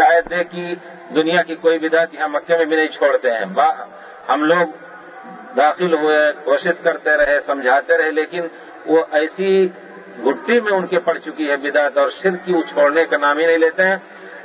قاعدے کی دنیا کی کوئی بدعت یہاں مکے میں بھی نہیں چھوڑتے ہیں۔ ہم لوگ داخل ہوئے، کوشش کرتے رہے، سمجھاتے رہے، لیکن وہ ایسی گٹی میں ان کے پڑ چکی ہے بدعت اور شرک کی وہ چھوڑنے کا نام ہی نہیں لیتے ہیں۔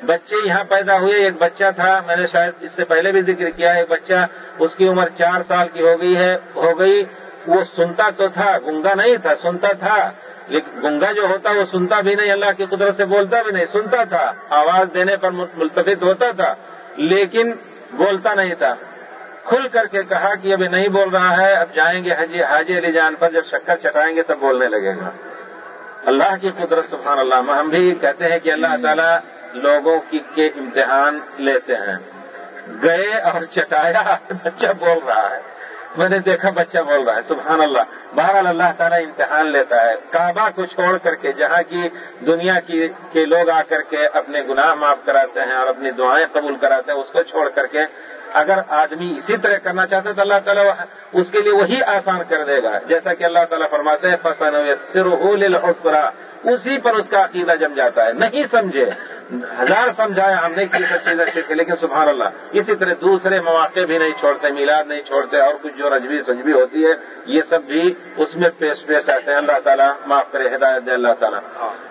بچے یہاں پیدا ہوئے، ایک بچہ تھا، میں نے شاید اس سے پہلے بھی ذکر کیا ایک بچہ اس کی عمر چار سال کی ہو گئی ہے، ہو گئی۔ وہ سنتا تو تھا، گنگا نہیں تھا، سنتا تھا۔ گنگا جو ہوتا وہ سنتا بھی نہیں، اللہ کی قدرت سے بولتا بھی نہیں، سنتا تھا، آواز دینے پر ملتفت ہوتا تھا، لیکن بولتا نہیں تھا۔ کھل کر کے کہا کہ ابھی نہیں بول رہا ہے، اب جائیں گے حجی حاجی علی جان پر، جب شکر چٹائیں گے تب بولنے لگے گا۔ اللہ کی قدرت، سبحان اللہ۔ ہم بھی کہتے ہیں کہ اللہ تعالیٰ لوگوں کی کے امتحان لیتے ہیں۔ گئے اور چٹایا، بچہ بول رہا ہے۔ میں نے دیکھا بچہ بول رہا ہے، سبحان اللہ۔ بہرحال اللہ تعالیٰ امتحان لیتا ہے۔ کعبہ کو چھوڑ کر کے جہاں کی دنیا کی کے لوگ آ کر کے اپنے گناہ معاف کراتے ہیں اور اپنی دعائیں قبول کراتے ہیں، اس کو چھوڑ کر کے اگر آدمی اسی طرح کرنا چاہتا ہے تو اللہ تعالیٰ اس کے لیے وہی آسان کر دے گا۔ جیسا کہ اللہ تعالیٰ فرماتے ہیں فسن سر اسی پر اس کا عقیدہ جم جاتا ہے۔ نہیں سمجھے۔ ہزار سمجھایا ہم نے کی سب چیزیں شرک لیکن سبحان اللہ اسی طرح دوسرے مواقع بھی نہیں چھوڑتے میلاد نہیں چھوڑتے اور کچھ جو رجبی سجبی ہوتی ہے یہ سب بھی اس میں پیش پیش آتے ہیں۔ اللہ تعالیٰ معاف کرے ہدایت دے اللہ تعالیٰ۔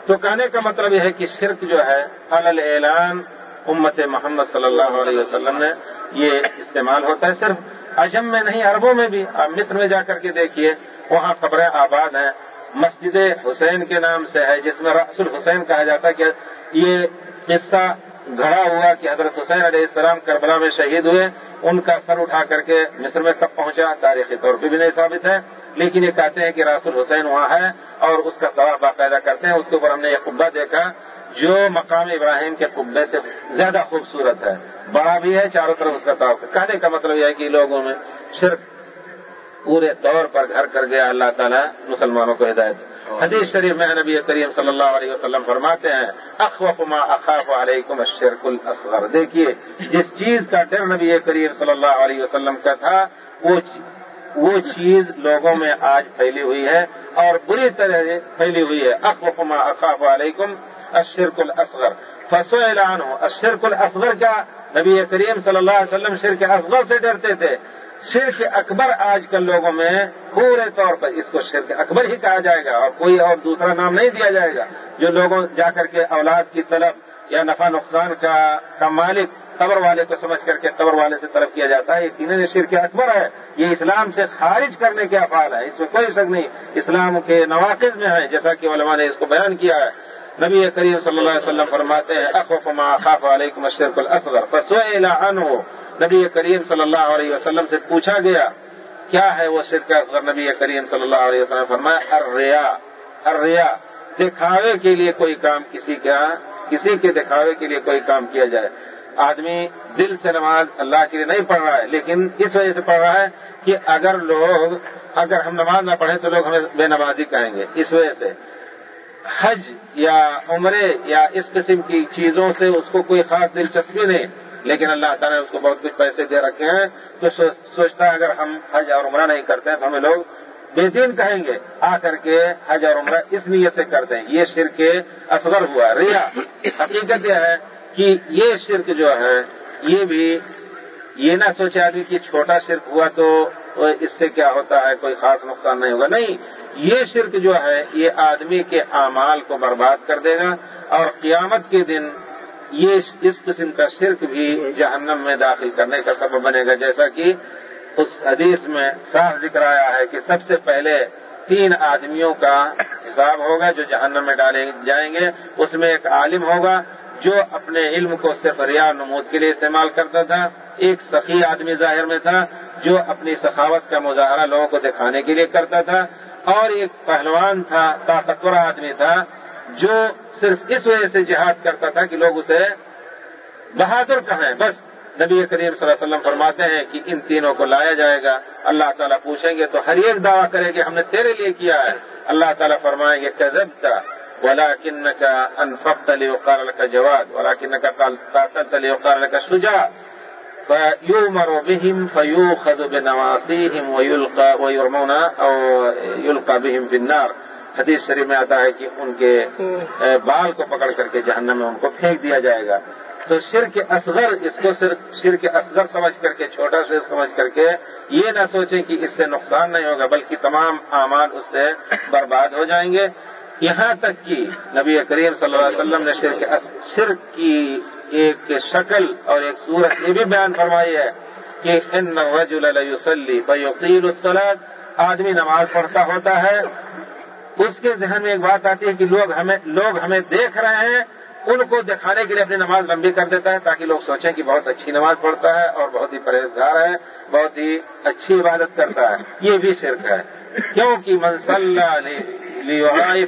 تو کہنے کا مطلب یہ ہے کہ شرک جو ہے اعلان امت محمد صلی اللہ علیہ وسلم نے یہ استعمال ہوتا ہے۔ صرف اجم میں نہیں عربوں میں بھی۔ آپ مصر میں جا کر کے دیکھیے وہاں خبریں آباد ہیں۔ مسجد حسین کے نام سے ہے جس میں رقص الحسین کہا جاتا ہے کہ یہ قصہ گھڑا ہوا کہ حضرت حسین علیہ السلام کربلا میں شہید ہوئے، ان کا سر اٹھا کر کے مصر میں کب پہنچا تاریخی طور پہ بھی نہیں ثابت ہے، لیکن یہ کہتے ہیں کہ راسل حسین وہاں ہے اور اس کا طواف باقاعدہ کرتے ہیں، اس کے اوپر ہم نے یہ قبہ دیکھا، جو مقام ابراہیم کے قبے سے زیادہ خوبصورت ہے۔ بڑا بھی ہے، چاروں طرف اس کا طواف کہنے کا مطلب یہ ہے کہ لوگوں میں صرف پورے طور پر گھر کر گیا، اللہ تعالیٰ مسلمانوں کو ہدایت حدیث شریف میں نبی کریم صلی اللہ علیہ وسلم فرماتے ہیں، اخوف ما اخاف علیکم الشرک الاصغر۔ دیکھیے، جس چیز کا ڈر نبی کریم صلی اللہ علیہ وسلم کا تھا، وہ وہ چیز لوگوں میں آج پھیلی ہوئی ہے اور بری طرح پھیلی ہوئی ہے۔ اخوف ما اخاف علیکم الشرک الاصغر۔ فسو اعلان ہو اشرک الاصغر کیا؟ نبی کریم صلی اللہ علیہ وسلم شرک اصغر سے ڈرتے تھے۔ شرک اکبر آج کل لوگوں میں پورے طور پر اس کو شرک اکبر ہی کہا جائے گا اور کوئی اور دوسرا نام نہیں دیا جائے گا جو لوگوں جا کر کے اولاد کی طلب یا نفع نقصان کا کا مالک قبر والے کو سمجھ کر کے قبر والے سے طلب کیا جاتا ہے، یہ تینوں شرک اکبر ہے، یہ اسلام سے خارج کرنے کے افعال ہے اس میں کوئی شک نہیں، اسلام کے نواقز میں ہے جیسا کہ علماء نے اس کو بیان کیا ہے۔ نبی کریم صلی اللہ علیہ وسلم فرماتے ہیں، اخوف ما اخاف علیکم الشرک الاصغر فسئل عنه نبی کریم صلی اللہ علیہ وسلم سے پوچھا گیا، کیا ہے وہ شرک اصغر نبی کریم صلی اللہ علیہ وسلم؟ فرمایا اریا اریا دکھاوے کے لیے کوئی کام کسی کا ہاں، کسی کے دکھاوے کے لیے کوئی کام کیا جائے۔ آدمی دل سے نماز اللہ کے لیے نہیں پڑھ رہا ہے، لیکن اس وجہ سے پڑھ رہا ہے کہ اگر لوگ، اگر ہم نماز نہ پڑھیں تو لوگ ہمیں بے نمازی کہیں گے۔ اس وجہ سے حج یا عمرے یا اس قسم کی چیزوں سے اس کو کوئی خاص دلچسپی نہیں۔ لیکن اللہ تعالیٰ نے اس کو بہت کچھ پیسے دے رکھے ہیں۔ تو سوچتا ہے اگر ہم حج اور عمرہ نہیں کرتے ہیں تو ہمیں لوگ بے دین کہیں گے۔ آ کر کے حج اور عمرہ اس نیت سے کرتے ہیں یہ شرک اصغر ہوا۔ ریا۔ حقیقت یہ ہے کہ یہ شرک جو ہے، یہ بھی یہ نہ سوچے آدمی کہ چھوٹا شرک ہوا تو اس سے کیا ہوتا ہے، کوئی خاص نقصان نہیں ہوگا۔ نہیں، یہ شرک جو ہے، یہ آدمی کے اعمال کو برباد کر دے گا اور قیامت کے دن یہ اس قسم کا شرک بھی جہنم میں داخل کرنے کا سبب بنے گا۔ جیسا کہ اس حدیث میں صاف ذکر آیا ہے کہ سب سے پہلے تین آدمیوں کا حساب ہوگا جو جہنم میں ڈالے جائیں گے۔ اس میں ایک عالم ہوگا جو اپنے علم کو صرف ریا نمود کے لیے استعمال کرتا تھا۔ ایک سخی آدمی ظاہر میں تھا جو اپنی سخاوت کا مظاہرہ لوگوں کو دکھانے کے لیے کرتا تھا۔ اور ایک پہلوان تھا، طاقتور آدمی تھا جو صرف اس وجہ سے جہاد کرتا تھا کہ لوگ اسے بہادر کہیں۔ بس نبی کریم صلی اللہ علیہ وسلم فرماتے ہیں کہ ان تینوں کو لایا جائے گا۔ اللہ تعالیٰ پوچھیں گے تو ہر ایک دعویٰ کرے گی ہم نے تیرے لیے کیا ہے۔ اللہ تعالیٰ فرمائیں گے کزب کا ولا کن کا انفق علی وقار کا جواد ولا کن کا طاقت علی وقار کا سجا یو مرو بہم فیو خد نواسی ہم ویورمونا اور یلقا بہم بنار حدیث شریف میں آتا ہے کہ ان کے بال کو پکڑ کر کے جہنم میں ان کو پھینک دیا جائے گا۔ تو شرک اصغر اس کو شرک اصغر سمجھ کر کے چھوٹا سے سمجھ کر کے یہ نہ سوچیں کہ اس سے نقصان نہیں ہوگا بلکہ تمام اعمال اس سے برباد ہو جائیں گے۔ یہاں تک کہ نبی کریم صلی اللہ علیہ وسلم نے شرک شرک کی ایک شکل اور ایک صورت یہ بھی بیان فرمائی ہے کہ ان رجول علیہ بقیل السلاد آدمی نماز پڑھتا ہوتا ہے اس کے ذہن میں ایک بات آتی ہے کہ لوگ ہمیں لوگ ہمیں دیکھ رہے ہیں ان کو دکھانے کے لیے اپنی نماز لمبی کر دیتا ہے تاکہ لوگ سوچیں کہ بہت اچھی نماز پڑھتا ہے اور بہت ہی پرہیزگار ہے بہت ہی اچھی عبادت کرتا ہے۔ یہ بھی شرک ہے۔ کیونکہ منسلح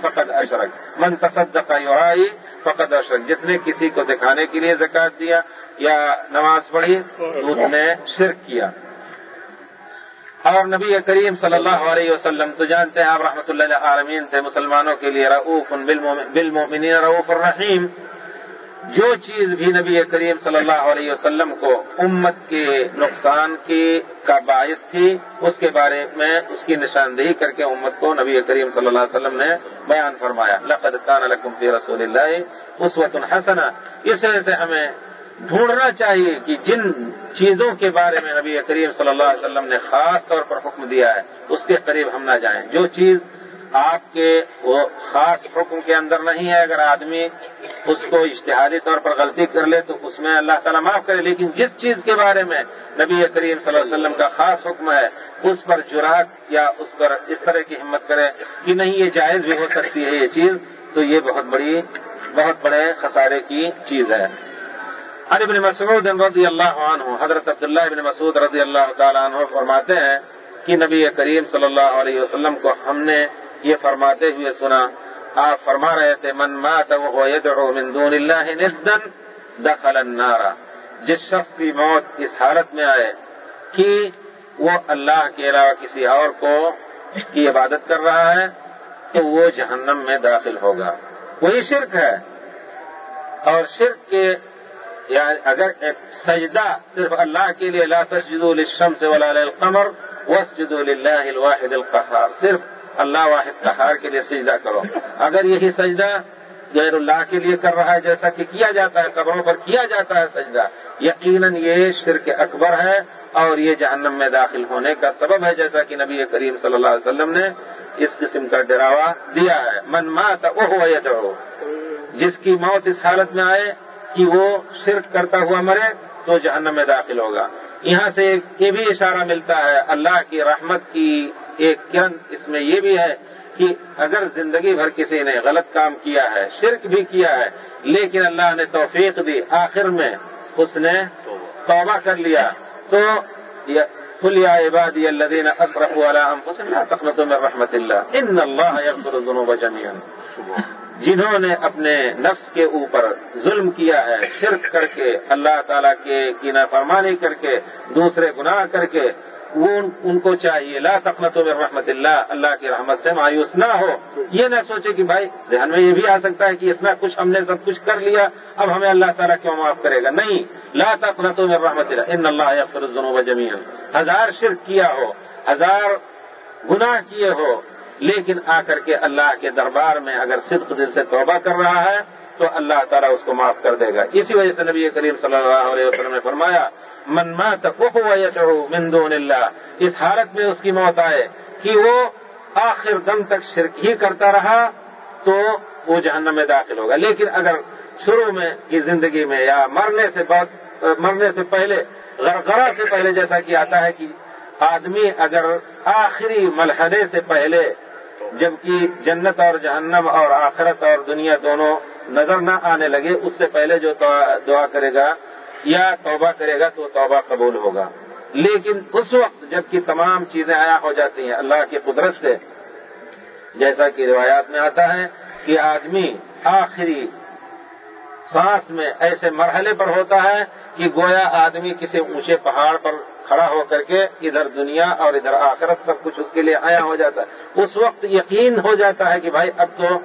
فقط اشرک۔ من تصدق یورائی فقط اشرک۔ جس نے کسی کو دکھانے کے لیے زکات دیا یا نماز پڑھی اس نے شرک کیا۔ اور نبی کریم صلی اللہ علیہ وسلم، تو جانتے ہیں آپ رحمۃ اللہ عالمین تھے، مسلمانوں کے لیے رعوف بالمؤمنین رعوف الرحیم۔ جو چیز بھی نبی کریم صلی اللہ علیہ وسلم کو امت کے نقصان کی کا باعث تھی، اس کے بارے میں اس کی نشاندہی کر کے امت کو نبی کریم صلی اللہ علیہ وسلم نے بیان فرمایا۔ لقد کان لکم فی رسول اللہ اسوت الحسنہ اس وجہ سے ہمیں ڈھونڈنا چاہیے کہ جن چیزوں کے بارے میں نبی کریم صلی اللہ علیہ وسلم نے خاص طور پر حکم دیا ہے، اس کے قریب ہم نہ جائیں۔ جو چیز آپ کے وہ خاص حکم کے اندر نہیں ہے، اگر آدمی اس کو اشتہادی طور پر غلطی کر لے تو اس میں اللہ تعالیٰ معاف کرے، لیکن جس چیز کے بارے میں نبی کریم صلی اللہ علیہ وسلم کا خاص حکم ہے، اس پر جراحت یا اس پر اس طرح کی ہمت کرے کہ نہیں، یہ جائز بھی ہو سکتی ہے یہ چیز، تو یہ بہت بڑی، بہت بڑے خسارے کی چیز ہے۔ عن ابن مسعود رضی اللہ عنہ، حضرت عبداللہ ابن مسعود رضی اللہ تعالیٰ عنہ فرماتے ہیں کہ نبی کریم صلی اللہ علیہ وسلم کو ہم نے یہ فرماتے ہوئے سنا، آپ فرما رہے تھے، من مات يدعو من دون اللہ ندن دخل النار. جس شخص کی موت اس حالت میں آئے کہ وہ اللہ کے علاوہ کسی اور کو کی عبادت کر رہا ہے، تو وہ جہنم میں داخل ہوگا۔ وہی شرک ہے۔ اور شرک کے یا اگر ایک سجدہ صرف اللہ کے لیے، لا تسجدوا للشمس ولا للقمر، واسجدوا للہ الواحد القہار۔ صرف اللہ واحد قہار کے لیے سجدہ کرو۔ اگر یہی سجدہ غیر اللہ کے لیے کر رہا ہے، جیسا کہ کیا جاتا ہے، قبروں پر کیا جاتا ہے سجدہ، یقیناً یہ شرک اکبر ہے اور یہ جہنم میں داخل ہونے کا سبب ہے، جیسا کہ نبی کریم صلی اللہ علیہ وسلم نے اس قسم کا ڈراوا دیا ہے۔ من مات وہ جس کی موت اس حالت میں آئے کہ وہ شرک کرتا ہوا مرے تو جہنم میں داخل ہوگا۔ یہاں سے یہ بھی اشارہ ملتا ہے، اللہ کی رحمت کی ایک کرن اس میں یہ بھی ہے کہ اگر زندگی بھر کسی نے غلط کام کیا ہے، شرک بھی کیا ہے، لیکن اللہ نے توفیق دی، آخر میں اس نے توبہ کر لیا۔ تو فلیا عبادی اللہ دین اصرف والا میں رحمت اللہ۔ ان اللہ الذنوب جميعا جنہوں نے اپنے نفس کے اوپر ظلم کیا ہے، شرک کر کے، اللہ تعالیٰ کے کی نافرمانی کر کے، دوسرے گناہ کر کے، وہ ان کو چاہیے۔ لا تقنت میں رحمت اللہ اللہ کی رحمت سے مایوس نہ ہو۔ یہ نہ سوچے کہ بھائی، ذہن میں یہ بھی آ سکتا ہے کہ اتنا کچھ ہم نے سب کچھ کر لیا، اب ہمیں اللہ تعالیٰ کیوں معاف کرے گا؟ نہیں۔ لا تقنت میں رحمت اللہ، ان اللہ فرض جمیل ہزار شرک کیا ہو، ہزار گناہ کیے ہو لیکن آ کر کے اللہ کے دربار میں اگر صدق دل سے توبہ کر رہا ہے، تو اللہ تعالیٰ اس کو معاف کر دے گا۔ اسی وجہ سے نبی کریم صلی اللہ علیہ وسلم نے فرمایا منما تک من دون اللہ اس حالت میں اس کی موت آئے کہ وہ آخر دم تک شرک ہی کرتا رہا، تو وہ جہنم میں داخل ہوگا۔ لیکن اگر شروع میں کی زندگی میں یا مرنے سے بہت مرنے سے پہلے، غرغرہ سے پہلے جیسا کہ آتا ہے کہ آدمی اگر آخری ملحدے سے پہلے جبکہ جنت اور جہنم اور آخرت اور دنیا دونوں نظر نہ آنے لگے، اس سے پہلے جو دعا کرے گا، یا توبہ کرے گا تو توبہ قبول ہوگا۔ لیکن اس وقت جبکہ تمام چیزیں آیا ہو جاتی ہیں اللہ کی قدرت سے، جیسا کہ روایات میں آتا ہے کہ آدمی آخری سانس میں ایسے مرحلے پر ہوتا ہے کہ گویا آدمی کسی اونچے پہاڑ پر کھڑا ہو کر کے ادھر دنیا اور ادھر آخرت سب کچھ اس کے لیے آیا ہو جاتا ہے۔ اس وقت یقین ہو جاتا ہے کہ بھائی اب تو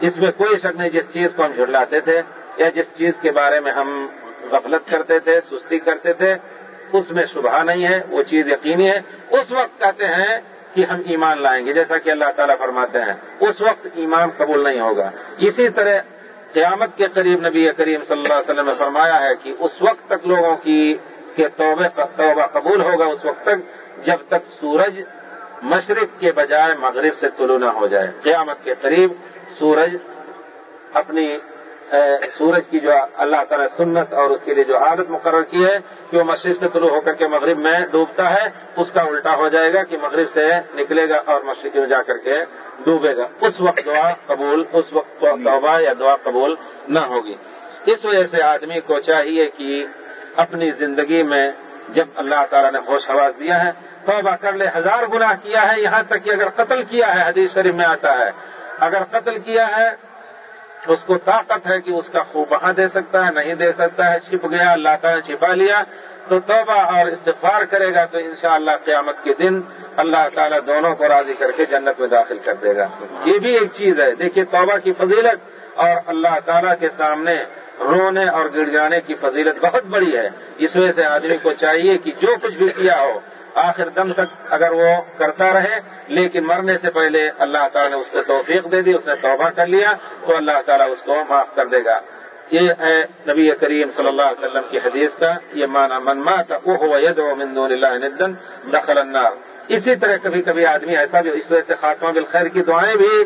اس میں کوئی شک نہیں جس چیز کو ہم جھٹلاتے تھے یا جس چیز کے بارے میں ہم غفلت کرتے تھے، سستی کرتے تھے، اس میں شبہ نہیں ہے، وہ چیز یقینی ہے۔ اس وقت کہتے ہیں کہ ہم ایمان لائیں گے، جیسا کہ اللہ تعالیٰ فرماتے ہیں۔ اس وقت ایمان قبول نہیں ہوگا۔ اسی طرح قیامت کے قریب نبی کریم صلی اللہ علیہ وسلم نے فرمایا ہے کہ اس وقت تک لوگوں کی کہ توبہ توبہ قبول ہوگا اس وقت تک، جب تک سورج مشرق کے بجائے مغرب سے طلوع نہ ہو جائے۔ قیامت کے قریب سورج اپنی سورج کی جو اللہ تعالی سنت اور اس کے لیے جو عادت مقرر کی ہے کہ وہ مشرق سے طلوع ہو کر کے مغرب میں ڈوبتا ہے، اس کا الٹا ہو جائے گا کہ مغرب سے نکلے گا اور مشرق میں جا کر کے ڈوبے گا۔ اس وقت دعا قبول، اس وقت توبہ یا دعا قبول نہ ہوگی۔ اس وجہ سے آدمی کو چاہیے کہ اپنی زندگی میں جب اللہ تعالیٰ نے ہوش حواس دیا ہے، توبہ کر لے، ہزار گناہ کیا ہے، یہاں تک کہ اگر قتل کیا ہے، حدیث شریف میں آتا ہے۔ اگر قتل کیا ہے، اس کو طاقت ہے کہ اس کا خوب وہاں دے سکتا ہے، نہیں دے سکتا ہے، چھپ گیا، اللہ تعالیٰ چھپا لیا۔ تو توبہ اور استغفار کرے گا تو انشاءاللہ قیامت کے دن اللہ تعالیٰ دونوں کو راضی کر کے جنت میں داخل کر دے گا۔ یہ بھی ایک چیز ہے۔ دیکھیے توبہ کی فضیلت اور اللہ تعالیٰ کے سامنے رونے اور گڑ جانے کی فضیلت بہت بڑی ہے۔ اس وجہ سے آدمی کو چاہیے کہ جو کچھ بھی کیا ہو، آخر دم تک اگر وہ کرتا رہے، لیکن مرنے سے پہلے اللہ تعالیٰ نے اس کو توفیق دے دی، اس نے توبہ کر لیا تو اللہ تعالیٰ اس کو معاف کر دے گا۔ یہ ہے نبی کریم صلی اللہ علیہ وسلم کی حدیث کا یہ مانا منما تھا وہ ید و مندون اللہ ندن دخل النار. اسی طرح کبھی کبھی آدمی ایسا بھی، اس وجہ سے خاتمہ بالخیر کی دعائیں بھی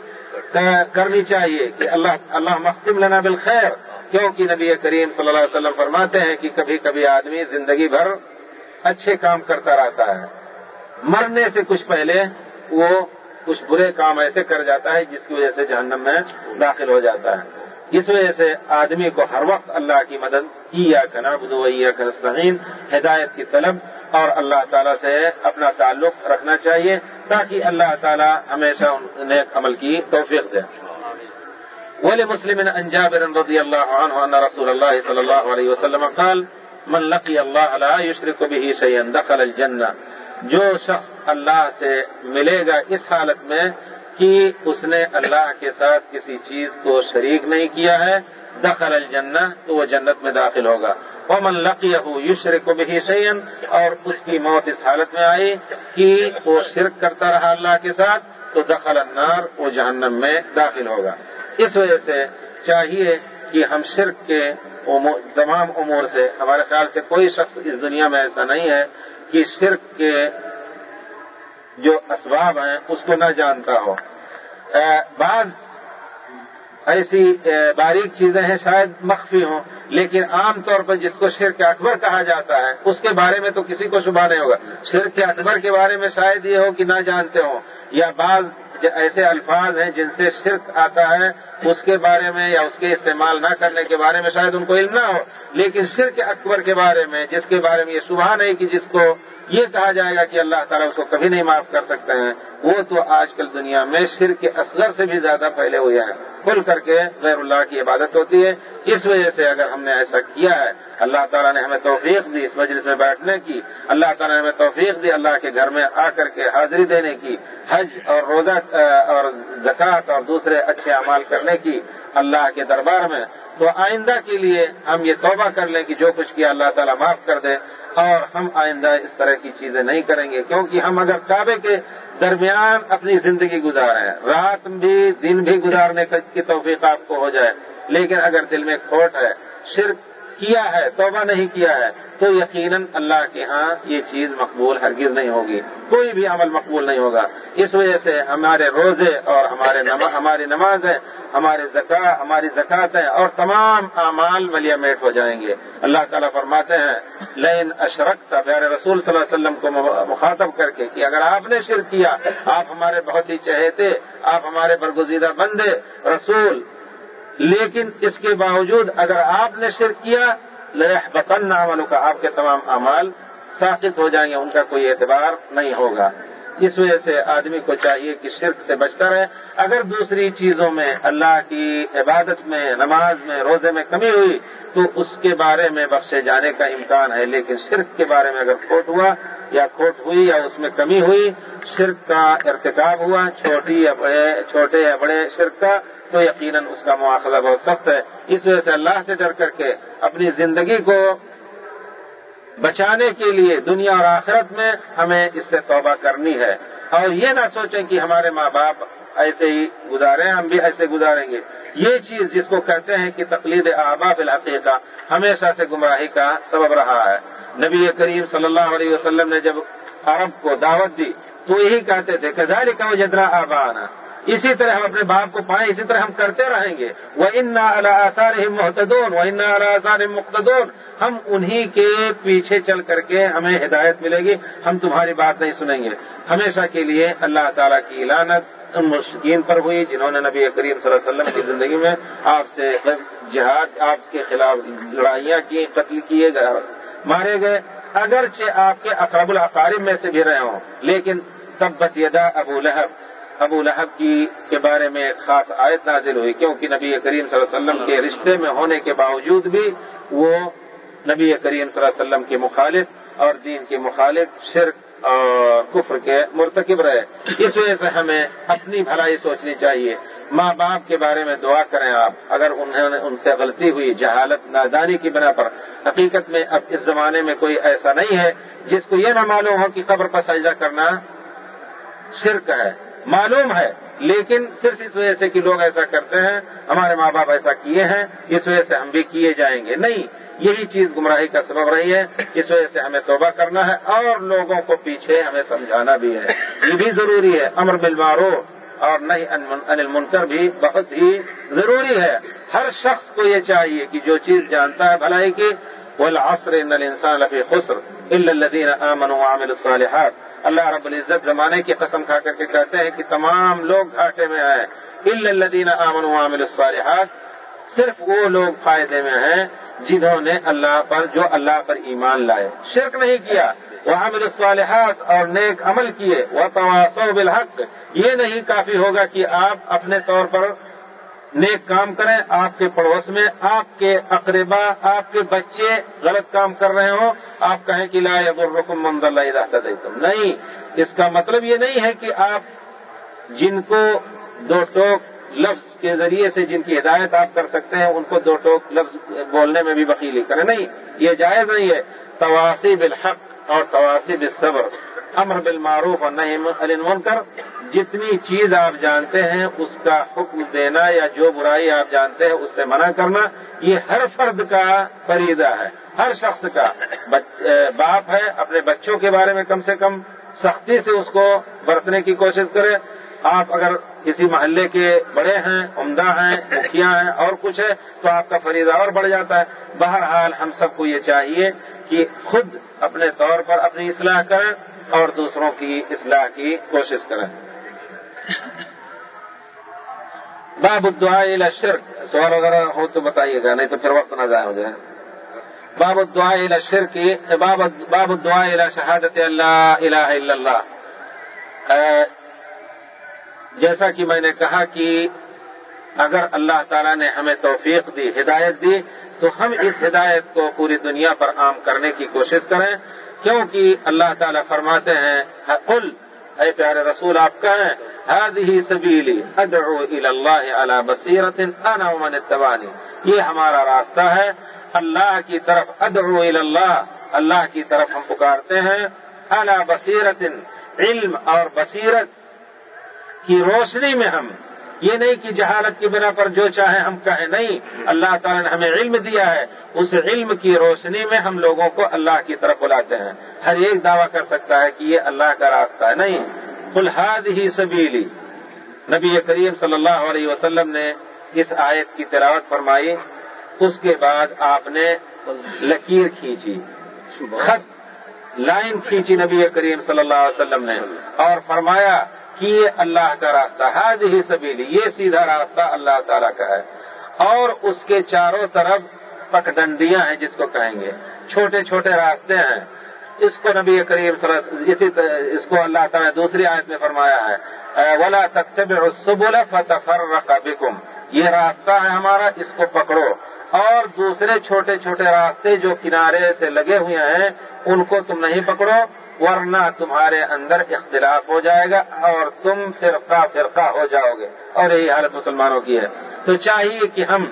کرنی چاہیے کہ اللہ اللہ مختم لنا بالخیر۔ کیونکہ نبی کریم صلی اللہ علیہ وسلم فرماتے ہیں کہ کبھی کبھی آدمی زندگی بھر اچھے کام کرتا رہتا ہے۔ مرنے سے کچھ پہلے وہ کچھ برے کام ایسے کر جاتا ہے جس کی وجہ سے جہنم میں داخل ہو جاتا ہے۔ اس وجہ سے آدمی کو ہر وقت اللہ کی مدد یا کنب یا کنستین ہدایت کی طلب اور اللہ تعالیٰ سے اپنا تعلق رکھنا چاہیے تاکہ اللہ تعالیٰ ہمیشہ نیک عمل کی توفیق دے۔ ولی مسلم انجابر رضی اللہ عنہ رسول اللہ صلی اللہ علیہ وسلم قال، من لقی اللہ علیہ یشرک بھی شیئن دخل الجنہ جو شخص اللہ سے ملے گا اس حالت میں کہ اس نے اللہ کے ساتھ کسی چیز کو شریک نہیں کیا ہے، دخل الجنہ تو وہ جنت میں داخل ہوگا۔ ومن لقیہ یشرک بھی شیئن اور اس کی موت اس حالت میں آئی کہ وہ شرک کرتا رہا اللہ کے ساتھ، تو دخل النار، وہ جہنم میں داخل ہوگا۔ اس وجہ سے چاہیے کہ ہم شرک کے تمام امور سے، ہمارے خیال سے کوئی شخص اس دنیا میں ایسا نہیں ہے کہ شرک کے جو اسباب ہیں، اس کو نہ جانتا ہو۔ بعض ایسی باریک چیزیں ہیں، شاید مخفی ہوں، لیکن عام طور پر جس کو شرک اکبر کہا جاتا ہے، اس کے بارے میں تو کسی کو شبہ نہیں ہوگا۔ شرک اکبر کے بارے میں شاید یہ ہو کہ نہ جانتے ہوں، یا بعض ایسے الفاظ ہیں جن سے شرک آتا ہے اس کے بارے میں یا اس کے استعمال نہ کرنے کے بارے میں شاید ان کو علم نہ ہو، لیکن شرک اکبر کے بارے میں، جس کے بارے میں یہ صبح نہیں کہ جس کو یہ کہا جائے گا کہ اللہ تعالیٰ اس کو کبھی نہیں معاف کر سکتے ہیں وہ تو آج کل دنیا میں شرک کے اصغر سے بھی زیادہ پھیلے ہوئے ہیں۔ کھل کر کے غیر اللہ کی عبادت ہوتی ہے۔ اس وجہ سے اگر ہم نے ایسا کیا ہے، اللہ تعالیٰ نے ہمیں توفیق دی اس مجلس میں بیٹھنے کی۔ اللہ تعالیٰ نے ہمیں توفیق دی اللہ کے گھر میں آ کر کے حاضری دینے کی۔ حج اور روزہ اور زکوٰۃ اور دوسرے اچھے اعمال کرنے کی اللہ کے دربار میں، تو آئندہ کے لیے ہم یہ توبہ کر لیں کہ جو کچھ کیا اللہ تعالیٰ معاف کر دے، اور ہم آئندہ اس طرح کی چیزیں نہیں کریں گے، کیونکہ ہم اگر کعبے کے درمیان اپنی زندگی گزارے رات بھی، دن بھی گزارنے کی توفیق آپ کو ہو جائے، لیکن اگر دل میں کھوٹ ہے صرف کیا ہے، توبہ نہیں کیا ہے، تو یقیناً اللہ کے ہاں یہ چیز مقبول ہرگز نہیں ہوگی۔ کوئی بھی عمل مقبول نہیں ہوگا۔ اس وجہ سے ہمارے روزے اور ہمارے ہماری نمازیں، ہمارے زکا، ہماری زکاتیں اور تمام اعمال ملیا میٹ ہو جائیں گے۔ اللہ تعالیٰ فرماتے ہیں لین اشرک تھا پیارے رسول صلی اللہ علیہ وسلم کو مخاطب کر کے کہ اگر آپ نے شرک کیا، آپ ہمارے بہت ہی چہیتے، آپ ہمارے برگزیدہ بندے، رسول لیکن اس کے باوجود اگر آپ نے شرک کیا لہ بطن عملوں کا آپ کے تمام اعمال ساقط ہو جائیں گے، ان کا کوئی اعتبار نہیں ہوگا۔ اس وجہ سے آدمی کو چاہیے کہ شرک سے بچتا رہے۔ اگر دوسری چیزوں میں اللہ کی عبادت میں، نماز میں، روزے میں کمی ہوئی، تو اس کے بارے میں بخشے جانے کا امکان ہے۔ لیکن شرک کے بارے میں اگر کھوٹ ہوا یا کھوٹ ہوئی یا اس میں کمی ہوئی، شرک کا ارتکاب ہوا، چھوٹی یا بڑے، چھوٹے یا بڑے شرک کا تو یقیناً اس کا مواخذہ بہت سخت ہے۔ اس وجہ سے اللہ سے ڈر کر کے اپنی زندگی کو بچانے کے لیے دنیا اور آخرت میں ہمیں اس سے توبہ کرنی ہے۔ اور یہ نہ سوچیں کہ ہمارے ماں باپ ایسے ہی گزارے ہم بھی ایسے گزاریں گے۔ یہ چیز جس کو کہتے ہیں کہ تقلید احباب علاقے کا ہمیشہ سے گمراہی کا سبب رہا ہے۔ نبی کریم صلی اللہ علیہ وسلم نے جب عرب کو دعوت دی تو یہی کہتے تھے کزاری کا جدرا آبانا اسی طرح ہم اپنے باپ کو پائیں، اسی طرح ہم کرتے رہیں گے۔ وہ ان آثار محتدون وہ ان آثار مقتدون۔ ہم انہی کے پیچھے چل کر کے ہمیں ہدایت ملے گی، ہم تمہاری بات نہیں سنیں گے۔ ہمیشہ کے لیے اللہ تعالیٰ کی اعلانت ان مشکین پر ہوئی، جنہوں نے نبی کریم صلی اللہ علیہ وسلم کی زندگی میں آپ سے جہاد، آپ کے خلاف لڑائیاں کی، قتل کیے گئے مارے گئے۔ اگرچہ آپ کے اقرب الاقارب میں سے بھی رہے ہوں، لیکن تبت یدا ابو لہب ابو لہب کی کے بارے میں ایک خاص آیت نازل ہوئی، کیونکہ نبی کریم صلی اللہ علیہ وسلم کے رشتے میں ہونے کے باوجود بھی وہ نبی کریم صلی اللہ علیہ وسلم کے مخالف اور دین کے مخالف شرک اور کفر کے مرتکب رہے۔ اس وجہ سے ہمیں اپنی بھلائی سوچنی چاہیے۔ ماں باپ کے بارے میں دعا کریں آپ، اگر انہوں نے ان سے غلطی ہوئی، جہالت نادانی کی بنا پر۔ حقیقت میں اب اس زمانے میں کوئی ایسا نہیں ہے جس کو یہ نہ معلوم ہو کہ قبر پر سجدہ کرنا شرک ہے۔ معلوم ہے، لیکن صرف اس وجہ سے کہ لوگ ایسا کرتے ہیں، ہمارے ماں باپ ایسا کیے ہیں، اس وجہ سے ہم بھی کیے جائیں گے۔ نہیں، یہی چیز گمراہی کا سبب رہی ہے۔ اس وجہ سے ہمیں توبہ کرنا ہے اور لوگوں کو پیچھے ہمیں سمجھانا بھی ہے۔ یہ بھی ضروری ہے۔ امر بالمارو اور نہیں انل منکر بھی بہت ہی ضروری ہے۔ ہر شخص کو یہ چاہیے کہ جو چیز جانتا ہے بھلائی کی وہ العصر ان الانسان لفی خسر الدین امن عامل الصالحات۔ اللہ رب العزت زمانے کی قسم کھا کر کے کہتے ہیں کہ تمام لوگ گھاٹے میں ہیں الدین امن عامل الصالحات، صرف وہ لوگ فائدے میں ہیں جنہوں نے اللہ پر جو اللہ پر ایمان لائے۔ شرک نہیں کیا۔ وہ حامل الصالحات اور نیک عمل کیے۔ وہ تواسو بالحق۔ یہ نہیں کافی ہوگا کہ آپ اپنے طور پر نیک کام کریں، آپ کے پڑوس میں، آپ کے اقربا، آپ کے بچے غلط کام کر رہے ہوں، آپ کہیں کہ لا رکم محمد اللہ تم نہیں، اس کا مطلب یہ نہیں ہے کہ آپ جن کو دو ٹوک لفظ کے ذریعے سے جن کی ہدایت آپ کر سکتے ہیں، ان کو دو ٹوک لفظ بولنے میں بھی وکیلی کریں۔ نہیں، یہ جائز نہیں ہے۔ تواسی بالحق اور تواسی بالصبر۔ امر بالمعروف اور نہیں علم کر جتنی چیز آپ جانتے ہیں، اس کا حکم دینا یا جو برائی آپ جانتے ہیں، اس سے منع کرنا، یہ ہر فرد کا فریدہ ہے، ہر شخص کا۔ باپ ہے، اپنے بچوں کے بارے میں کم سے کم سختی سے اس کو برتنے کی کوشش کرے۔ آپ اگر کسی محلے کے بڑے ہیں، عمدہ ہیں، مکھیا ہیں، اور کچھ ہے، تو آپ کا فریدہ اور بڑھ جاتا ہے۔ بہرحال ہم سب کو یہ چاہیے کہ خود اپنے طور پر اپنی اصلاح کریں اور دوسروں کی اصلاح کی کوشش کریں۔ باب الدعاء شرک سوال وغیرہ ہو تو بتائیے گا، نہیں تو پھر وقت نہ ضائع ہو جائے۔ باب الدعاء الى الشرک باب الدعاء الى شہادت اللہ الہ الا اللہ جیسا کہ میں نے کہا کہ اگر اللہ تعالیٰ نے ہمیں توفیق دی، ہدایت دی، تو ہم اس ہدایت کو پوری دنیا پر عام کرنے کی کوشش کریں۔ کیونکہ اللہ تعالیٰ فرماتے ہیں، قل اے پیارے رسول، آپ کہیں هذه سبیلی، ادعو الى اللہ علی بصیرت انا ومن اتبانی یہ ہمارا راستہ ہے۔ اللہ کی طرف، ادعو الى اللہ اللہ کی طرف ہم پکارتے ہیں۔ علی بصیرت، علم اور بصیرت کی روشنی میں ہم یہ نہیں کہ جہالت کی بنا پر جو چاہے ہم کہیں، نہیں، اللہ تعالیٰ نے ہمیں علم دیا ہے۔ اس علم کی روشنی میں ہم لوگوں کو اللہ کی طرف بلاتے ہیں۔ ہر ایک دعویٰ کر سکتا ہے کہ یہ اللہ کا راستہ ہے۔ نہیں فلحاد ہی سبیلی۔ نبی کریم صلی اللہ علیہ وسلم نے اس آیت کی تلاوت فرمائی۔ اس کے بعد آپ نے لکیر کھینچی۔ خط، لائن کھینچی نبی کریم صلی اللہ علیہ وسلم نے۔ اور فرمایا کہ یہ اللہ کا راستہ حاض ہی سبیلی، یہ سیدھا راستہ اللہ تعالیٰ کا ہے۔ اور اس کے چاروں طرف پکڈنڈیاں ہیں جس کو کہیں گے۔ چھوٹے چھوٹے راستے ہیں۔ اس کو نبی کریم اسی اس کو اللہ تعالیٰ نے دوسری آیت میں فرمایا ہے۔ ولا تب رسبول فتفر یہ راستہ ہے ہمارا، اس کو پکڑو۔ اور دوسرے چھوٹے چھوٹے راستے جو کنارے سے لگے ہوئے ہیں، ان کو تم نہیں پکڑو۔ ورنہ تمہارے اندر اختلاف ہو جائے گا اور تم فرقہ فرقہ ہو جاؤ گے اور یہی حالت مسلمانوں کی ہے۔ تو چاہیے کہ ہم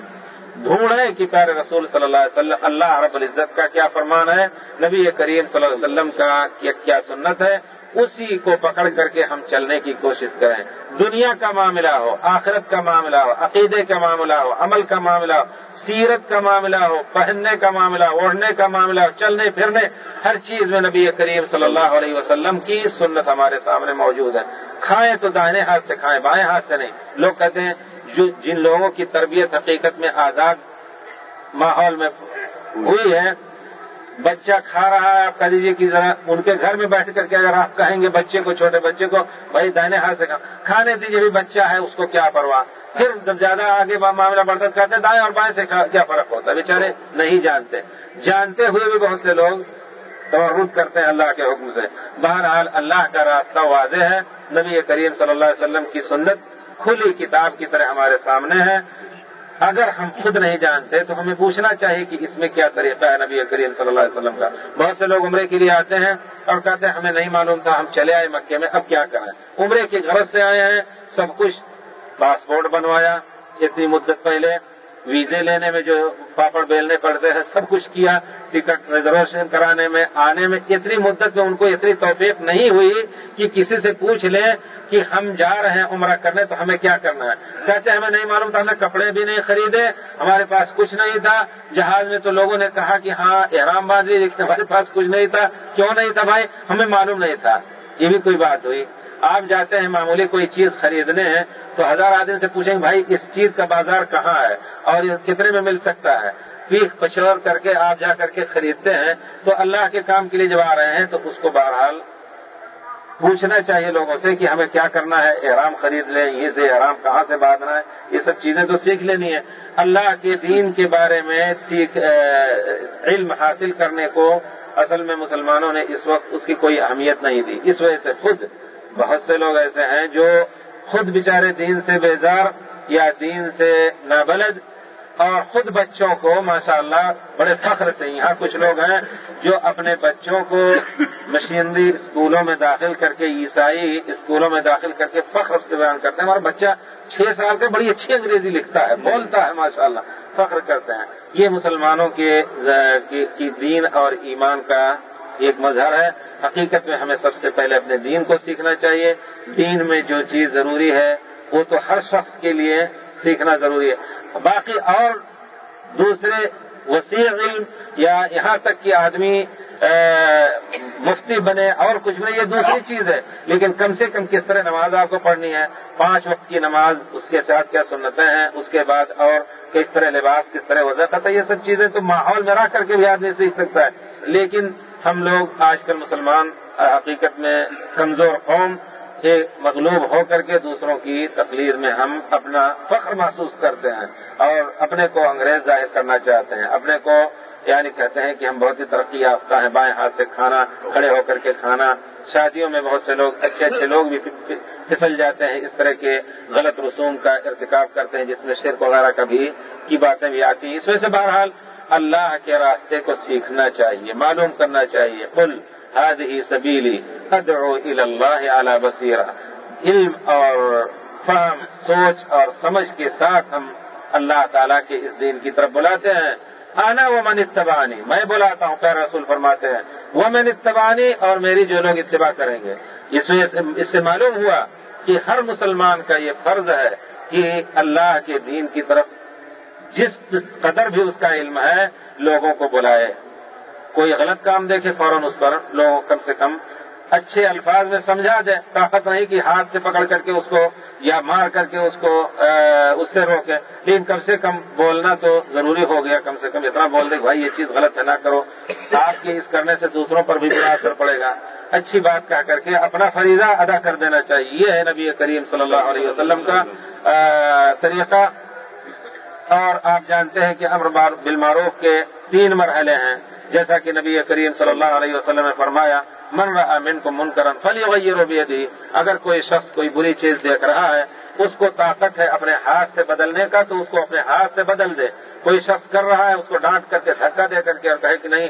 ڈھونڈیں کہ پیارے رسول صلی اللہ علیہ وسلم، اللہ رب العزت کا کیا فرمان ہے؟ نبی کریم صلی اللہ علیہ وسلم کا کیا سنت ہے؟ اسی کو پکڑ کر کے ہم چلنے کی کوشش کریں۔ دنیا کا معاملہ ہو، آخرت کا معاملہ ہو، عقیدے کا معاملہ ہو، عمل کا معاملہ ہو، سیرت کا معاملہ ہو، پہننے کا معاملہ اوڑھنے کا معاملہ ہو، چلنے پھرنے، ہر چیز میں نبی کریم صلی اللہ علیہ وسلم کی سنت ہمارے سامنے موجود ہے۔ کھائیں تو دائیں ہاتھ سے کھائیں، بائیں ہاتھ سے نہیں۔ لوگ کہتے ہیں، جو جن لوگوں کی تربیت حقیقت میں آزاد ماحول میں ہوئی ہے بچہ کھا رہا ہے، آپ کہہ دیجیے کہ ذرا ان کے گھر میں بیٹھ کر کے اگر آپ کہیں گے بچے کو، چھوٹے بچے کو، بھائی دائنے ہاتھ سے کھانے دیجیے بھی بچہ ہے، اس کو کیا پرواہ۔ پھر جب زیادہ آگے معاملہ بڑھتا کہتے ہیں دائیں اور بائیں سے کیا فرق ہوتا ہے؟ بیچارے نہیں جانتے۔ جانتے ہوئے بھی بہت سے لوگ توحد کرتے ہیں اللہ کے حکم سے۔ بہرحال اللہ کا راستہ واضح ہے۔ نبی کریم صلی اللہ علیہ وسلم کی سنت کھلی کتاب کی طرح ہمارے سامنے ہے۔ اگر ہم خود نہیں جانتے تو ہمیں پوچھنا چاہیے کہ اس میں کیا طریقہ ہے نبی کریم صلی اللہ علیہ وسلم کا۔ بہت سے لوگ عمرے کے لیے آتے ہیں اور کہتے ہیں، ہمیں نہیں معلوم تھا، ہم چلے آئے مکے میں، اب کیا کریں؟ عمرے کی غرض سے آئے ہیں، سب کچھ پاسپورٹ بنوایا، اتنی مدت پہلے ویزے لینے میں جو پاپڑ بیلنے پڑتے ہیں، سب کچھ کیا، ٹکٹ ریزرویشن کرانے میں، آنے میں اتنی مدت میں ان کو اتنی توفیق نہیں ہوئی کہ کسی سے پوچھ لیں کہ ہم جا رہے ہیں عمرہ کرنے تو ہمیں کیا کرنا ہے۔ کہتے ہیں، ہمیں نہیں معلوم تھا، ہمیں کپڑے بھی نہیں خریدے، ہمارے پاس کچھ نہیں تھا۔ جہاز میں تو لوگوں نے کہا کہ ہاں احرام باندھی لیکن ہمارے پاس کچھ نہیں تھا۔ کیوں نہیں تھا بھائی؟ ہمیں معلوم نہیں تھا۔ یہ بھی کوئی بات ہوئی۔ آپ جاتے ہیں معمولی کوئی چیز خریدنے تو ہزار آدمی سے پوچھیں گے، بھائی اس چیز کا بازار کہاں ہے اور یہ کتنے میں مل سکتا ہے؟ پیخ پچور کر کے آپ جا کر کے خریدتے ہیں تو اللہ کے کام کے لیے جب آ رہے ہیں تو اس کو بہرحال پوچھنا چاہیے لوگوں سے کہ ہمیں کیا کرنا ہے، احرام خرید لیں، یہ سے احرام کہاں سے باندھنا ہے؟ یہ سب چیزیں تو سیکھ لینی ہے اللہ کے دین کے بارے میں سیکھ علم حاصل کرنے کو اصل میں مسلمانوں نے اس وقت اس کی کوئی اہمیت نہیں دی۔ اس وجہ سے خود بہت سے لوگ ایسے ہیں جو خود بچارے دین سے بیزار یا دین سے نابلد اور خود بچوں کو ماشاء اللہ بڑے فخر سے یہاں کچھ لوگ ہیں جو اپنے بچوں کو مشینری اسکولوں میں داخل کر کے، عیسائی اسکولوں میں داخل کر کے فخر سے بیان کرتے ہیں۔ ہمارا بچہ چھ سال کا بڑی اچھی انگریزی لکھتا ہے، بولتا ہے ماشاء اللہ فخر کرتے ہیں۔ یہ مسلمانوں کے، کی دین اور ایمان کا ایک مظہر ہے، حقیقت میں ہمیں سب سے پہلے اپنے دین کو سیکھنا چاہیے۔ دین میں جو چیز ضروری ہے، وہ تو ہر شخص کے لیے سیکھنا ضروری ہے۔ باقی اور دوسرے وسیع علم یا یہاں تک کہ آدمی مفتی بنے اور کچھ بنے، یہ دوسری چیز ہے۔ لیکن کم سے کم کس طرح نماز آپ کو پڑھنی ہے؟ پانچ وقت کی نماز، اس کے ساتھ کیا سنتیں ہیں؟ اس کے بعد اور کس طرح لباس، کس طرح وضاحت ہے یہ سب چیزیں تو ماحول میں رہ کر کے بھی آدمی سیکھ سکتا ہے۔ لیکن ہم لوگ آج کل مسلمان حقیقت میں کمزور قوم مغلوب ہو کر کے دوسروں کی تقریر میں ہم اپنا فخر محسوس کرتے ہیں اور اپنے کو انگریز ظاہر کرنا چاہتے ہیں، اپنے کو یعنی کہتے ہیں کہ ہم بہت ہی ترقی یافتہ ہیں، بائیں ہاتھ سے کھانا، کھڑے ہو کر کے کھانا۔ شادیوں میں بہت سے لوگ، اچھے اچھے لوگ بھی پھسل جاتے ہیں، اس طرح کے غلط رسوم کا ارتکاب کرتے ہیں، جس میں شرک وغیرہ کا بھی، کی باتیں بھی آتی ہیں۔ اس وجہ سے بہرحال اللہ کے راستے کو سیکھنا چاہیے، معلوم کرنا چاہیے۔ کل حاض ہی سبیلی، ادعو اللہ اعلی بصیرہ۔ علم اور فہم، سوچ اور سمجھ کے ساتھ ہم اللہ تعالیٰ کے اس دین کی طرف بلاتے ہیں۔ آنا وہ من اتبانی میں بلاتا ہوں پیر رسول فرماتے ہیں۔ وہ من اتبانی اور میری جو لوگ اتباع کریں گے۔ اس میں اس سے معلوم ہوا کہ ہر مسلمان کا یہ فرض ہے کہ اللہ کے دین کی طرف جس قدر بھی اس کا علم ہے، لوگوں کو بلائے۔ کوئی غلط کام دیکھے فوراً اس پر لوگ کم سے کم اچھے الفاظ میں سمجھا دے۔ طاقت نہیں کہ ہاتھ سے پکڑ کر کے اس کو یا مار کر کے اس کو اس سے روکے۔ لیکن کم سے کم بولنا تو ضروری ہو گیا۔ کم سے کم اتنا بول دے، بھائی یہ چیز غلط ہے، نہ کرو۔ آپ کے اس کرنے سے دوسروں پر بھی برا اثر پڑے گا۔ اچھی بات کہہ کر کے اپنا فریضہ ادا کر دینا چاہیے۔ یہ ہے نبی کریم صلی اللہ علیہ وسلم کا طریقہ۔ اور آپ جانتے ہیں کہ امر بالمعروف کے تین مرحلے ہیں۔ جیسا کہ نبی کریم صلی اللہ علیہ وسلم نے فرمایا، من رہا من کو من کرن فلی وغیرہ دی اگر کوئی شخص کوئی بری چیز دیکھ رہا ہے، اس کو طاقت ہے اپنے ہاتھ سے بدلنے کا، تو اس کو اپنے ہاتھ سے بدل دے۔ کوئی شخص کر رہا ہے، اس کو ڈانٹ کر کے دھکا دے کر کے اور کہے کہ نہیں،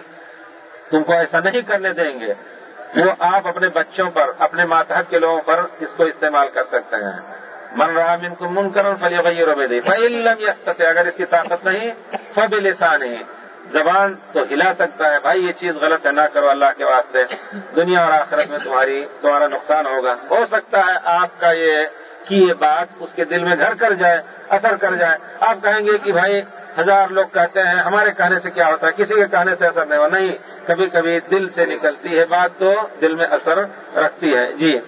تم کو ایسا نہیں کرنے دیں گے۔ وہ آپ اپنے بچوں پر، اپنے ماتحت کے لوگوں پر اس کو استعمال کر سکتے ہیں۔ من رہا من کو من کرن فلی وغیرہ دے فعلم اگر اس کی طاقت نہیں فب لسان زبان تو ہلا سکتا ہے، بھائی یہ چیز غلط ہے، نہ کرو اللہ کے واسطے۔ دنیا اور آخرت میں تمہاری، تمہارا نقصان ہوگا۔ ہو سکتا ہے آپ کا یہ کی یہ بات اس کے دل میں گھر کر جائے، اثر کر جائے۔ آپ کہیں گے کہ بھائی، ہزار لوگ کہتے ہیں، ہمارے کہنے سے کیا ہوتا ہے؟ کسی کے کہنے سے اثر نہیں ہو۔ نہیں کبھی کبھی دل سے نکلتی ہے بات تو دل میں اثر رکھتی ہے۔ جی۔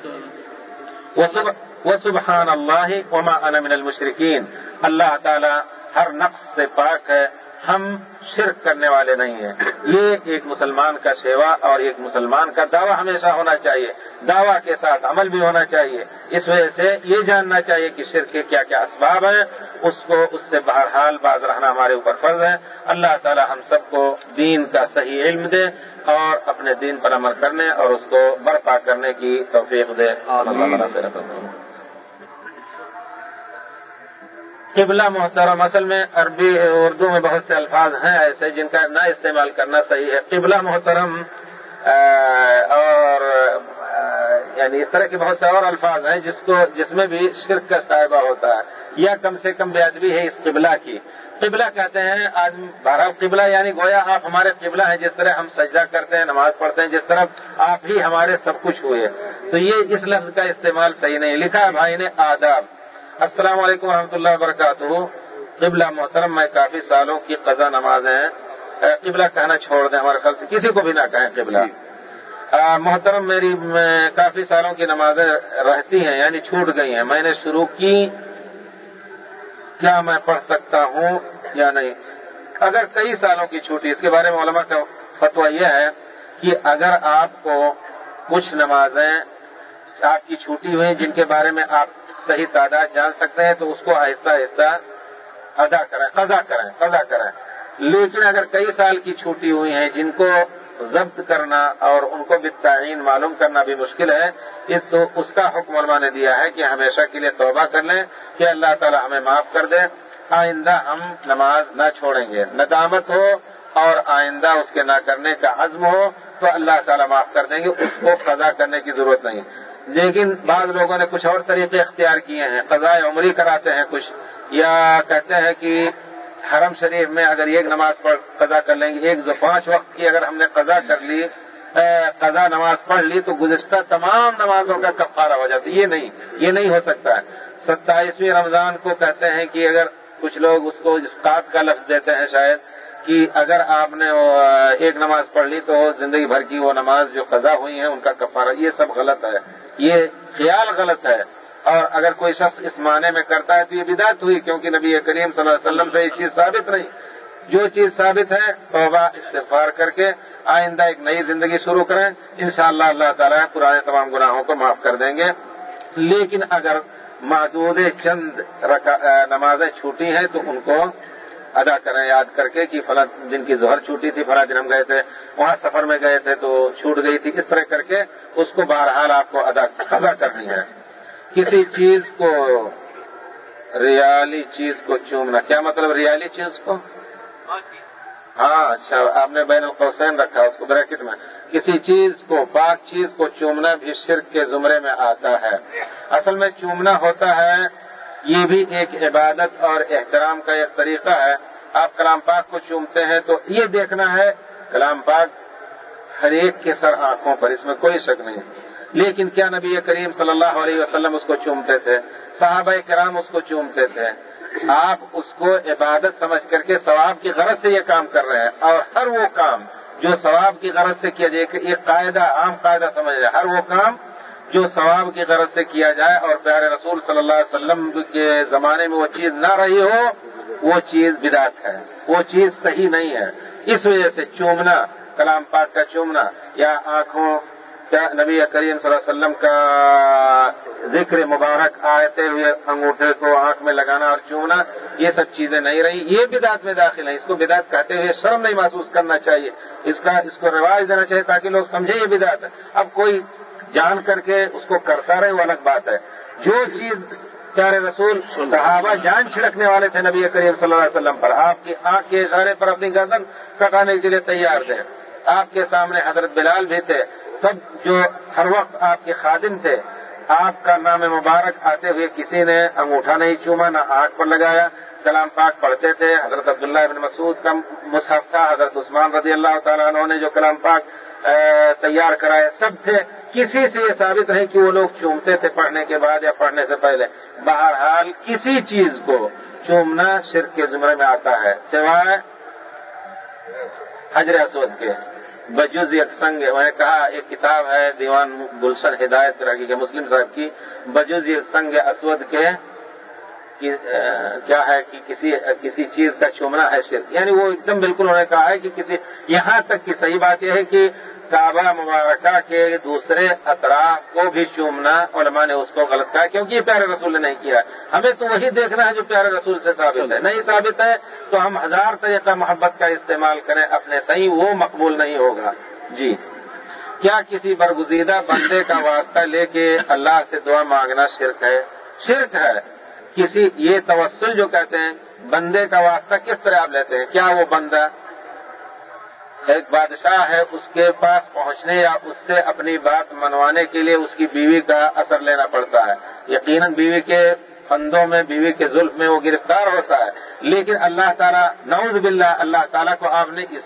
وہ سب سبحان اللہ وما انا من المشرقین اللہ تعالی ہر نقص سے پاک ہے ہم شرک کرنے والے نہیں ہیں۔ یہ ایک مسلمان کا سیوا اور ایک مسلمان کا دعویٰ ہمیشہ ہونا چاہیے۔ دعویٰ کے ساتھ عمل بھی ہونا چاہیے۔ اس وجہ سے یہ جاننا چاہیے کہ شرک کے کیا کیا اسباب ہیں۔ اس کو اس سے بہرحال باز رہنا ہمارے اوپر فرض ہے۔ اللہ تعالی ہم سب کو دین کا صحیح علم دے اور اپنے دین پر عمل کرنے اور اس کو برپا کرنے کی توفیق دے۔ قبلہ محترم، اصل میں عربی اردو میں بہت سے الفاظ ہیں ایسے جن کا نہ استعمال کرنا صحیح ہے۔ قبلہ محترم اور یعنی اس طرح کے بہت سے اور الفاظ ہیں جس کو، جس میں بھی شرک کا صاحبہ ہوتا ہے، یا کم سے کم بیادبی ہے اس قبلہ کی۔ قبلہ کہتے ہیں آدمی بہرحال قبلہ یعنی گویا آپ ہمارے قبلہ ہیں، جس طرح ہم سجدہ کرتے ہیں، نماز پڑھتے ہیں، جس طرح آپ ہی ہمارے سب کچھ ہوئے۔ تو یہ اس لفظ کا استعمال صحیح نہیں، لکھا ہے بھائی نے آداب۔ السلام علیکم ورحمۃ اللہ وبرکاتہ۔ قبلہ محترم میں کافی سالوں کی قضا نمازیں قبلہ کہنا چھوڑ دیں ہمارے خیال سے کسی کو بھی نہ کہیں قبلہ۔ محترم میری کافی سالوں کی نمازیں رہتی ہیں یعنی چھوٹ گئی ہیں۔ میں نے شروع کی کیا میں پڑھ سکتا ہوں یا نہیں؟ اگر کئی سالوں کی چھوٹی اس کے بارے میں علماء کا فتویٰ یہ ہے کہ اگر آپ کو کچھ نمازیں آپ کی چھوٹی ہوئی جن کے بارے میں آپ صحیح تعداد جان سکتے ہیں تو اس کو آہستہ آہستہ ادا کریں، قضا کریں قضا کریں۔ لیکن اگر کئی سال کی چھوٹی ہوئی ہیں، جن کو ضبط کرنا اور ان کو بھی تعین معلوم کرنا بھی مشکل ہے تو اس کا حکم علماء نے دیا ہے کہ ہمیشہ کے لیے توبہ کر لیں کہ اللہ تعالی ہمیں معاف کر دے۔ آئندہ ہم نماز نہ چھوڑیں گے۔ ندامت ہو اور آئندہ اس کے نہ کرنے کا عزم ہو تو اللہ تعالیٰ معاف کر دیں گے، اس کو قضا کرنے کی ضرورت نہیں۔ لیکن بعض لوگوں نے کچھ اور طریقے اختیار کیے ہیں، قضاء عمری کراتے ہیں کچھ، یا کہتے ہیں کہ حرم شریف میں اگر ایک نماز پڑھ قضا کر لیں گے۔ ایک جو پانچ وقت کی اگر ہم نے قضا کر لی قضا نماز پڑھ لی، تو گزشتہ تمام نمازوں کا کفارہ ہو جاتا یہ نہیں یہ نہیں ہو سکتا۔ ہے ستائیسویں رمضان کو کہتے ہیں کہ اگر کچھ لوگ اس کو اسقات کا لفظ دیتے ہیں شاید کہ اگر آپ نے ایک نماز پڑھ لی تو زندگی بھر کی وہ نماز جو قضا ہوئی ہیں، ان کا کفارہ، یہ سب غلط ہے، یہ خیال غلط ہے۔ اور اگر کوئی شخص اس معنی میں کرتا ہے تو یہ بدعت ہوئی، کیونکہ نبی کریم صلی اللہ علیہ وسلم سے یہ چیز ثابت نہیں جو چیز ثابت ہے، توبہ استفار کر کے آئندہ ایک نئی زندگی شروع کریں۔ انشاءاللہ اللہ تعالیٰ پرانے تمام گناہوں کو معاف کر دیں گے۔ لیکن اگر محدود چند نمازیں چھوٹی ہیں تو ان کو ادا کریں، یاد کر کے کہ فلاں جن کی ظہر چھوٹی تھی، فلاں دن ہم گئے تھے، وہاں سفر میں گئے تھے تو چھوٹ گئی تھی، اس طرح کر کے اس کو بہرحال آپ کو ادا ادا کرنی ہے۔ کسی چیز کو، ریالی چیز کو چومنا، کیا مطلب ریالی چیز کو؟ ہاں اچھا آپ نے بین القوسین رکھا، اس کو بریکٹ میں۔ کسی چیز کو، پاک چیز کو چومنا بھی شرک کے زمرے میں آتا ہے۔ اصل میں چومنا ہوتا ہے یہ بھی ایک عبادت اور احترام کا ایک طریقہ ہے۔ آپ کلام پاک کو چومتے ہیں تو یہ دیکھنا ہے، کلام پاک ہر ایک کے سر آنکھوں پر، اس میں کوئی شک نہیں۔ لیکن کیا نبی کریم صلی اللہ علیہ وسلم اس کو چومتے تھے؟ صحابہ کرام اس کو چومتے تھے۔ آپ اس کو عبادت سمجھ کر کے ثواب کی غرض سے یہ کام کر رہے ہیں۔ اور ہر وہ کام جو ثواب کی غرض سے کیا جائے کہ ایک قاعدہ، عام قاعدہ سمجھ رہے ہر وہ کام جو ثواب کی غرض سے کیا جائے اور پیارے رسول صلی اللہ علیہ وسلم کے زمانے میں وہ چیز نہ رہی ہو، وہ چیز بدعت ہے، وہ چیز صحیح نہیں ہے۔ اس وجہ سے چومنا، کلام پاک کا چومنا یا آنکھوں نبی کریم صلی اللہ علیہ وسلم کا ذکر مبارک آتے ہوئے انگوٹھے کو آنکھ میں لگانا اور چومنا، یہ سب چیزیں نہیں رہی۔ یہ بدعت میں داخل ہیں۔ اس کو بدعت کہتے ہوئے شرم نہیں محسوس کرنا چاہیے۔ اس کا، اس کو رواج دینا چاہیے تاکہ لوگ سمجھیں یہ بدعت ہے۔ اب کوئی جان کر کے اس کو کرتا رہے، وہ الگ بات ہے۔ جو چیز پیارے رسول، صحابہ جان چھڑکنے والے تھے نبی کریم صلی اللہ علیہ وسلم پر، آپ کی آنکھ کے اشارے پر اپنی گردن کٹانے کے لیے تیار تھے۔ آپ کے سامنے حضرت بلال بھی تھے۔ سب جو ہر وقت آپ کے خادم تھے۔ آپ کا نام مبارک آتے ہوئے کسی نے انگوٹھا نہیں چوما، نہ آنکھ پر لگایا۔ کلام پاک پڑھتے تھے۔ حضرت عبداللہ ابن مسعود کا مصحف تھا۔ حضرت عثمان رضی اللہ تعالیٰ عنہ نے جو کلام پاک تیار کرائے سب تھے۔ کسی سے یہ ثابت نہیں کہ وہ لوگ چومتے تھے پڑھنے کے بعد یا پڑھنے سے پہلے۔ بہرحال کسی چیز کو چومنا شرک کے زمرے میں آتا ہے، سوائے حجر اسود کے۔ بجوز یکسنگ میں نے کہا، ایک کتاب ہے دیوان گلشن ہدایت رگی کے مسلم صاحب کی۔ بجوز یکسنگ اسود کے کیا ہے کہ کسی کسی چیز کا چومنا ہے شرک۔ یعنی وہ ایک دم بالکل انہوں نے کہا ہے کہ کسی، یہاں تک کی صحیح بات یہ ہے کہ کعبہ مبارکہ کے دوسرے اطراف کو بھی چومنا علماء نے اس کو غلط کہا، کیونکہ یہ پیارے رسول نے نہیں کیا۔ ہمیں تو وہی دیکھنا ہے جو پیارے رسول سے ثابت ہے۔ نہیں ثابت ہے تو ہم ہزار طریقہ محبت کا استعمال کریں، اپنے تئیں وہ مقبول نہیں ہوگا۔ جی۔ کیا کسی برگزیدہ بندے کا واسطہ لے کے اللہ سے دعا مانگنا شرک ہے؟ شرک ہے۔ کسی یہ توسل جو کہتے ہیں، بندے کا واسطہ کس طرح آپ لیتے ہیں؟ کیا وہ بندہ ایک بادشاہ ہے، اس کے پاس پہنچنے یا اس سے اپنی بات منوانے کے لیے اس کی بیوی کا اثر لینا پڑتا ہے۔ یقیناً بیوی کے فندوں میں، بیوی کے ظلم میں وہ گرفتار ہوتا ہے۔ لیکن اللہ تعالیٰ، نعوذ باللہ، اللہ تعالیٰ کو آپ نے اس،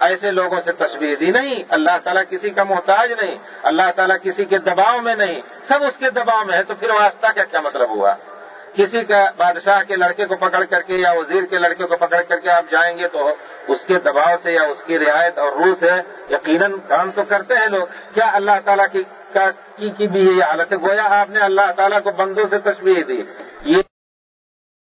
ایسے لوگوں سے تشبیح دی نہیں۔ اللہ تعالیٰ کسی کا محتاج نہیں۔ اللہ تعالیٰ کسی کے دباؤ میں نہیں۔ سب اس کے دباؤ میں ہے تو پھر واسطہ کا کیا مطلب ہوا؟ کسی کا بادشاہ کے لڑکے کو پکڑ کر کے یا وزیر کے لڑکے کو پکڑ کر کے آپ جائیں گے تو اس کے دباؤ سے یا اس کی رعایت اور روح سے یقیناً کام تو کرتے ہیں لوگ۔ کیا اللہ تعالیٰ کی کی, کی بھی یہ حالت ہے؟ گویا آپ نے اللہ تعالیٰ کو بندوں سے تشبیح دی۔